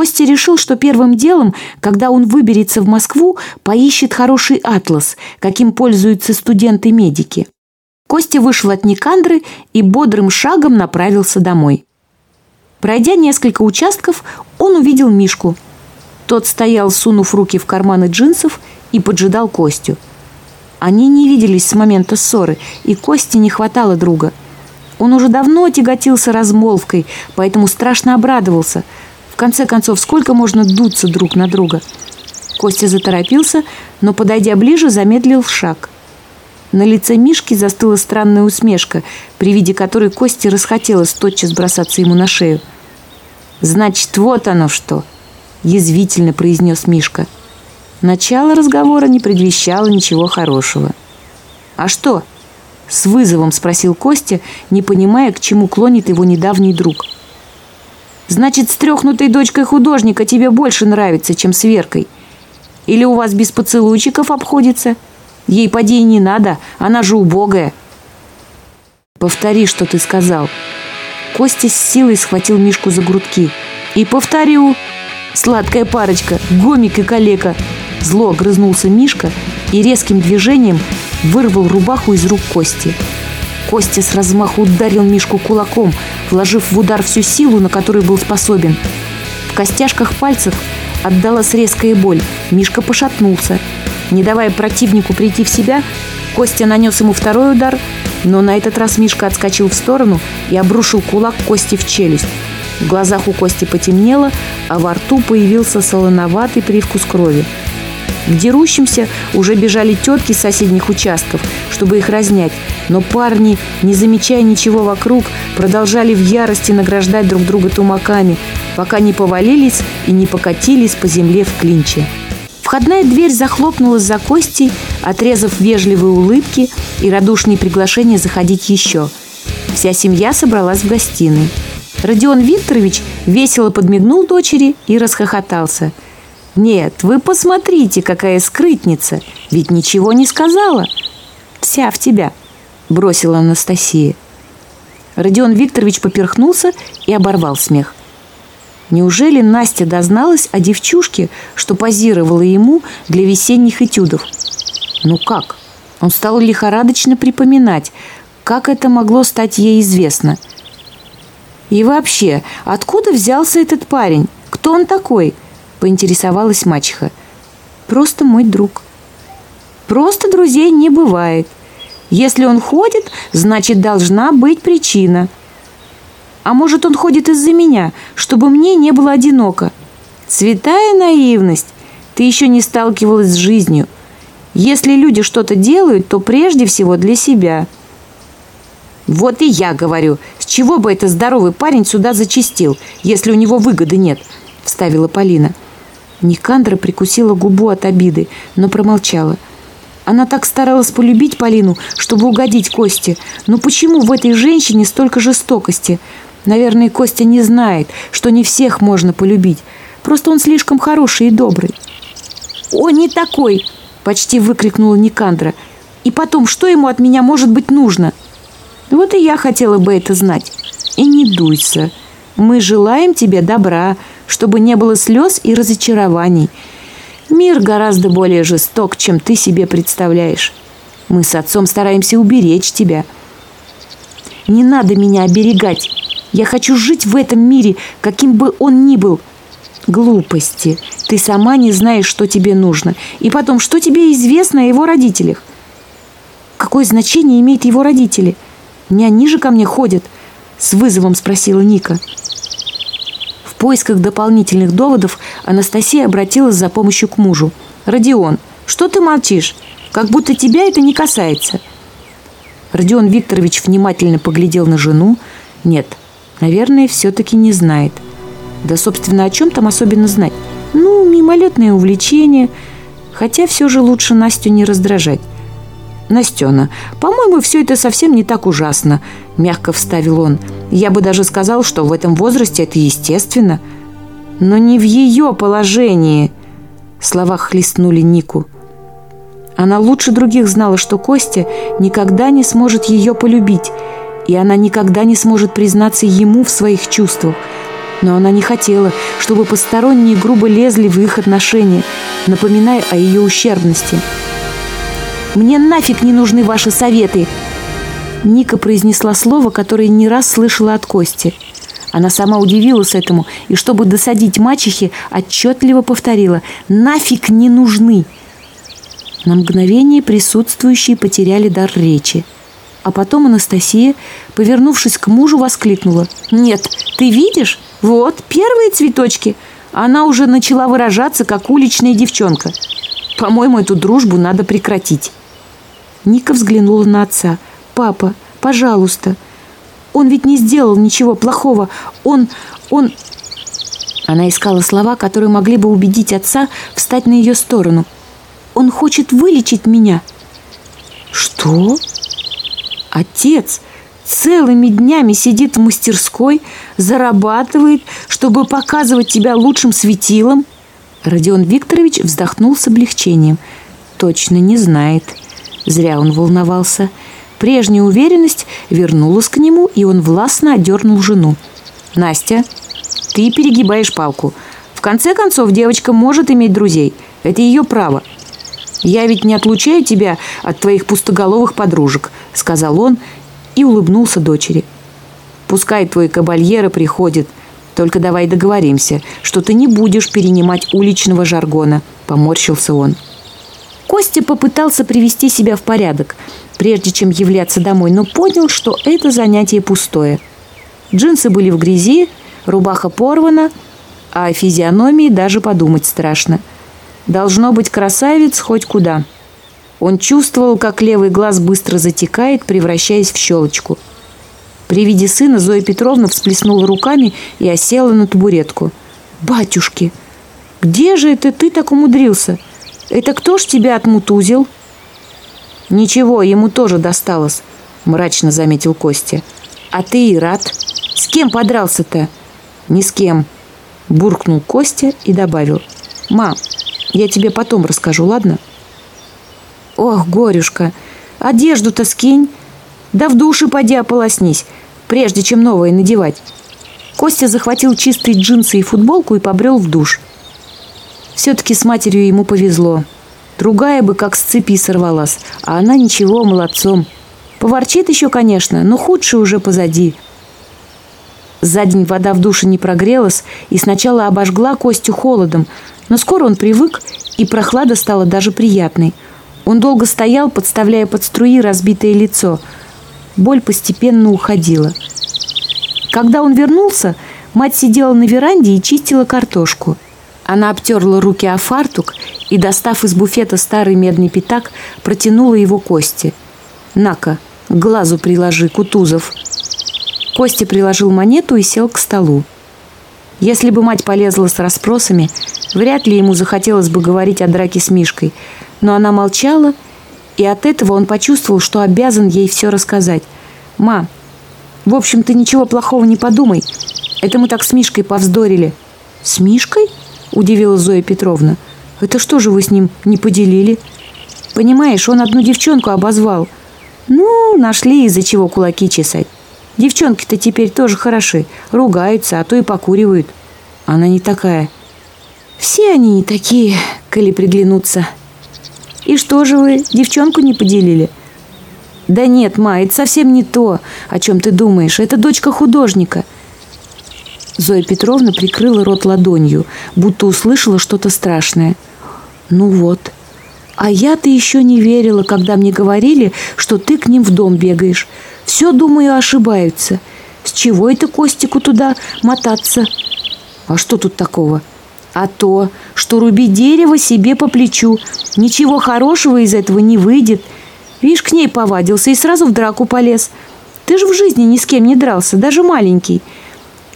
Костя решил, что первым делом, когда он выберется в Москву, поищет хороший атлас, каким пользуются студенты-медики. Костя вышел от Никандры и бодрым шагом направился домой. Пройдя несколько участков, он увидел Мишку. Тот стоял, сунув руки в карманы джинсов, и поджидал Костю. Они не виделись с момента ссоры, и Косте не хватало друга – он уже давно тяготился размолвкой, поэтому страшно обрадовался – конце концов, сколько можно дуться друг на друга? Костя заторопился, но, подойдя ближе, замедлил шаг. На лице Мишки застыла странная усмешка, при виде которой Кости расхотелось тотчас бросаться ему на шею. «Значит, вот оно что!» – язвительно произнес Мишка. Начало разговора не предвещало ничего хорошего. «А что?» – с вызовом спросил Костя, не понимая, к чему клонит его недавний друг – Значит, с трехнутой дочкой художника тебе больше нравится, чем с Веркой. Или у вас без поцелуйчиков обходится? Ей поди не надо, она же убогая. Повтори, что ты сказал. Костя с силой схватил Мишку за грудки. И повторю. Сладкая парочка, гомик и калека. Зло огрызнулся Мишка и резким движением вырвал рубаху из рук Кости. Костя с размаху ударил Мишку кулаком, вложив в удар всю силу, на которую был способен. В костяшках пальцев отдалась резкая боль. Мишка пошатнулся. Не давая противнику прийти в себя, Костя нанес ему второй удар, но на этот раз Мишка отскочил в сторону и обрушил кулак Кости в челюсть. В глазах у Кости потемнело, а во рту появился солоноватый привкус крови. К дерущимся уже бежали тетки с соседних участков, чтобы их разнять, но парни, не замечая ничего вокруг, продолжали в ярости награждать друг друга тумаками, пока не повалились и не покатились по земле в клинче. Входная дверь захлопнулась за Костей, отрезав вежливые улыбки и радушные приглашения заходить еще. Вся семья собралась в гостиной. Родион Викторович весело подмигнул дочери и расхохотался. «Нет, вы посмотрите, какая скрытница! Ведь ничего не сказала! Вся в тебя!» бросила Анастасия. Родион Викторович поперхнулся и оборвал смех. Неужели Настя дозналась о девчушке, что позировала ему для весенних этюдов? Ну как? Он стал лихорадочно припоминать, как это могло стать ей известно. И вообще, откуда взялся этот парень? Кто он такой? Поинтересовалась мачеха. Просто мой друг. Просто друзей не бывает – если он ходит, значит, должна быть причина. А может, он ходит из-за меня, чтобы мне не было одиноко. Цветая наивность. Ты еще не сталкивалась с жизнью. Если люди что-то делают, то прежде всего для себя. Вот и я говорю, с чего бы этот здоровый парень сюда зачистил, если у него выгоды нет, вставила Полина. Никандра прикусила губу от обиды, но промолчала – она так старалась полюбить Полину, чтобы угодить Косте. Но почему в этой женщине столько жестокости? Наверное, Костя не знает, что не всех можно полюбить. Просто он слишком хороший и добрый. «О, не такой!» – почти выкрикнула Никандра. «И потом, что ему от меня может быть нужно?» «Вот и я хотела бы это знать. И не дуйся. Мы желаем тебе добра, чтобы не было слез и разочарований». Мир гораздо более жесток, чем ты себе представляешь. Мы с отцом стараемся уберечь тебя. Не надо меня оберегать. Я хочу жить в этом мире, каким бы он ни был. Глупости. Ты сама не знаешь, что тебе нужно. И потом, что тебе известно о его родителях? Какое значение имеют его родители? Не они же ко мне ходят? С вызовом спросила Ника поисках дополнительных доводов Анастасия обратилась за помощью к мужу. «Родион, что ты молчишь? Как будто тебя это не касается». Родион Викторович внимательно поглядел на жену. «Нет, наверное, все-таки не знает». «Да, собственно, о чем там особенно знать? Ну, мимолетное увлечение. Хотя все же лучше Настю не раздражать». Настена, по-моему, все это совсем не так ужасно», – мягко вставил он. «Я бы даже сказал, что в этом возрасте это естественно». «Но не в ее положении», – слова хлестнули Нику. Она лучше других знала, что Костя никогда не сможет ее полюбить, и она никогда не сможет признаться ему в своих чувствах. Но она не хотела, чтобы посторонние грубо лезли в их отношения, напоминая о ее ущербности – мне нафиг не нужны ваши советы!» Ника произнесла слово, которое не раз слышала от Кости. Она сама удивилась этому и, чтобы досадить мачехе, отчетливо повторила «Нафиг не нужны!». На мгновение присутствующие потеряли дар речи. А потом Анастасия, повернувшись к мужу, воскликнула «Нет, ты видишь? Вот первые цветочки!» Она уже начала выражаться, как уличная девчонка. «По-моему, эту дружбу надо прекратить». Ника взглянула на отца. «Папа, пожалуйста. Он ведь не сделал ничего плохого. Он... он...» Она искала слова, которые могли бы убедить отца встать на ее сторону. «Он хочет вылечить меня». «Что?» «Отец целыми днями сидит в мастерской, зарабатывает, чтобы показывать тебя лучшим светилом». Родион Викторович вздохнул с облегчением. «Точно не знает». Зря он волновался. Прежняя уверенность вернулась к нему, и он властно одернул жену. «Настя, ты перегибаешь палку. В конце концов, девочка может иметь друзей. Это ее право. Я ведь не отлучаю тебя от твоих пустоголовых подружек», — сказал он и улыбнулся дочери. «Пускай твой кабальера приходит. Только давай договоримся, что ты не будешь перенимать уличного жаргона», — поморщился он. Костя попытался привести себя в порядок, прежде чем являться домой, но понял, что это занятие пустое. Джинсы были в грязи, рубаха порвана, а о физиономии даже подумать страшно. Должно быть красавец хоть куда. Он чувствовал, как левый глаз быстро затекает, превращаясь в щелочку. При виде сына Зоя Петровна всплеснула руками и осела на табуретку. «Батюшки, где же это ты так умудрился?» «Это кто ж тебя отмутузил?» «Ничего, ему тоже досталось», — мрачно заметил Костя. «А ты и рад. С кем подрался-то?» «Ни с кем», — буркнул Костя и добавил. "Мам, я тебе потом расскажу, ладно?» «Ох, горюшка, одежду-то скинь, да в душе поди ополоснись, прежде чем новое надевать». Костя захватил чистые джинсы и футболку и побрел в душ — все-таки с матерью ему повезло. Другая бы как с цепи сорвалась, а она ничего, молодцом. Поворчит еще, конечно, но худшее уже позади. За день вода в душе не прогрелась и сначала обожгла Костю холодом, но скоро он привык, и прохлада стала даже приятной. Он долго стоял, подставляя под струи разбитое лицо. Боль постепенно уходила. Когда он вернулся, мать сидела на веранде и чистила картошку – она обтерла руки о фартук и, достав из буфета старый медный пятак, протянула его Кости. «На-ка, глазу приложи, Кутузов!» Костя приложил монету и сел к столу. Если бы мать полезла с расспросами, вряд ли ему захотелось бы говорить о драке с Мишкой, но она молчала, и от этого он почувствовал, что обязан ей все рассказать. «Ма, в общем, ты ничего плохого не подумай. Это мы так с Мишкой повздорили». «С Мишкой?» – удивила Зоя Петровна. «Это что же вы с ним не поделили?» «Понимаешь, он одну девчонку обозвал. Ну, нашли из-за чего кулаки чесать. Девчонки-то теперь тоже хороши, ругаются, а то и покуривают. Она не такая». «Все они не такие, коли приглянутся». «И что же вы, девчонку не поделили?» «Да нет, Ма, это совсем не то, о чем ты думаешь. Это дочка художника». Зоя Петровна прикрыла рот ладонью, будто услышала что-то страшное. «Ну вот. А я-то еще не верила, когда мне говорили, что ты к ним в дом бегаешь. Все, думаю, ошибаются. С чего это Костику туда мотаться?» «А что тут такого?» «А то, что руби дерево себе по плечу. Ничего хорошего из этого не выйдет. Видишь, к ней повадился и сразу в драку полез. Ты же в жизни ни с кем не дрался, даже маленький».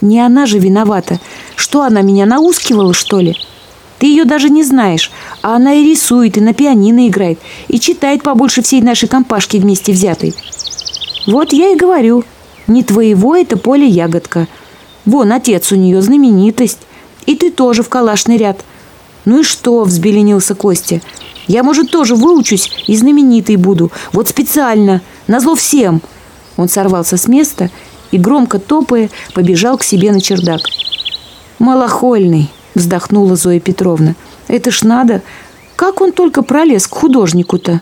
Не она же виновата. Что она меня наускивала, что ли? Ты ее даже не знаешь. А она и рисует, и на пианино играет, и читает побольше всей нашей компашки вместе взятой. Вот я и говорю. Не твоего это поле ягодка. Вон отец у нее знаменитость. И ты тоже в калашный ряд. Ну и что, взбеленился Костя. Я, может, тоже выучусь и знаменитый буду. Вот специально. Назло всем. Он сорвался с места и и, громко топая, побежал к себе на чердак. «Малохольный!» – вздохнула Зоя Петровна. «Это ж надо! Как он только пролез к художнику-то!»